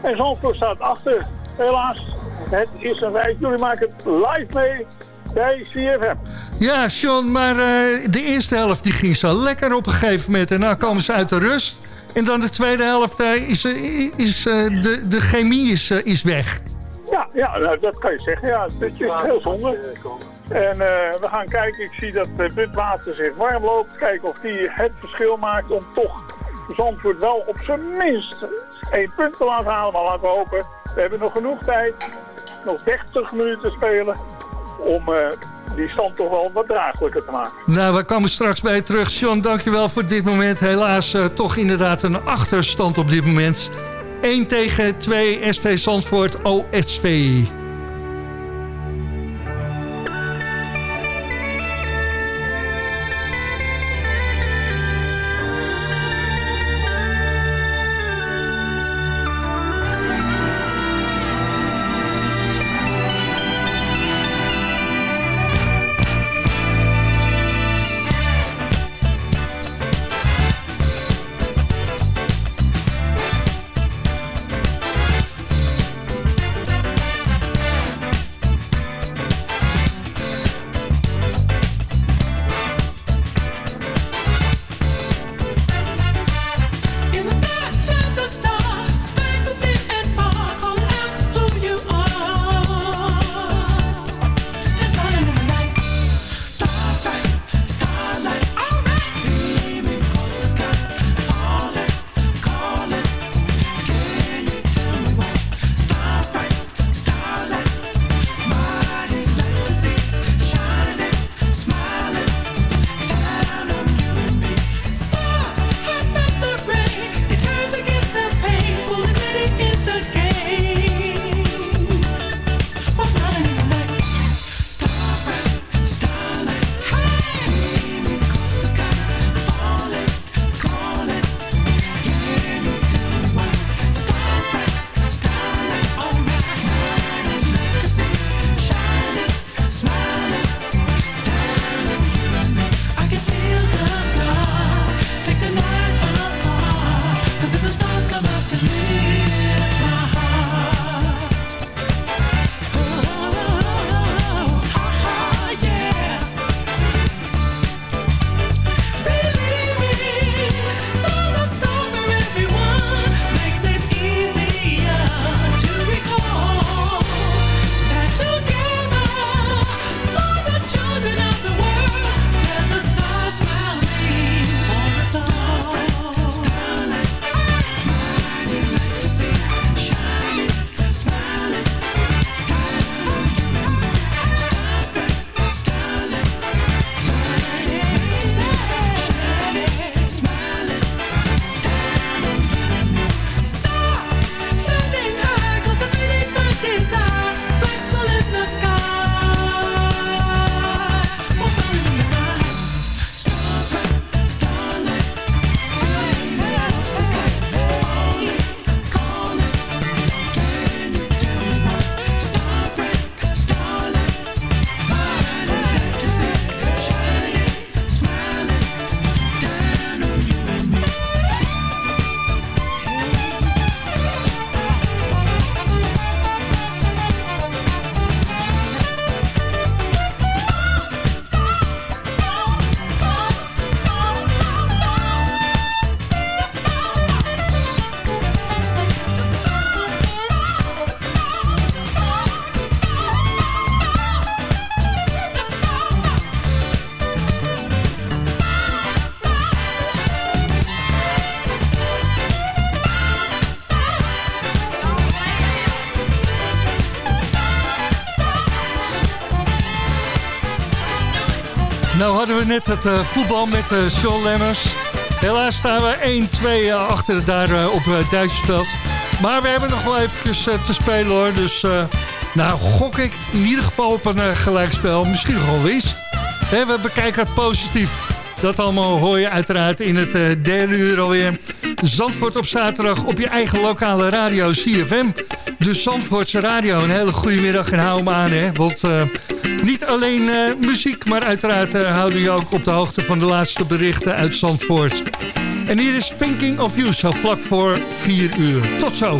En Zandvoort staat achter. Helaas, het is een wijk. Jullie maken het live mee bij CFM. Ja, John, maar eh, de eerste helft die ging zo lekker op een gegeven moment. En dan komen ze uit de rust. En dan de tweede helft eh, is, eh, is eh, de, de chemie is, is weg. Ja, ja nou, dat kan je zeggen. Ja, het is heel zonde. En eh, we gaan kijken. Ik zie dat uh, Butwater zich warm loopt. Kijken of die het verschil maakt om toch Zandvoort wel op zijn minst één punt te laten halen. Maar laten we hopen. We hebben nog genoeg tijd. Nog 30 minuten te spelen. Om eh, die stand toch wel wat draaglijker te maken. Nou, we komen straks bij terug. John, dankjewel voor dit moment. Helaas eh, toch inderdaad een achterstand op dit moment. 1 tegen 2 SV Zandvoort OSV. net het uh, voetbal met uh, Sean Lemmers. Helaas staan we 1-2 uh, achter daar uh, op uh, Duitsersveld. Maar we hebben nog wel even te spelen hoor. Dus nou gok ik in ieder geval op een gelijkspel. Misschien wel winst. We bekijken het positief. Dat allemaal hoor je uiteraard in het derde uur alweer. Zandvoort op zaterdag op je eigen lokale radio CFM. De Zandvoortse radio. Een hele goede middag en hou hem aan. Hè? Want niet alleen uh, muziek, maar uiteraard uh, houden je ook op de hoogte van de laatste berichten uit Zandvoort. En hier is Thinking of You, zo vlak voor 4 uur. Tot zo.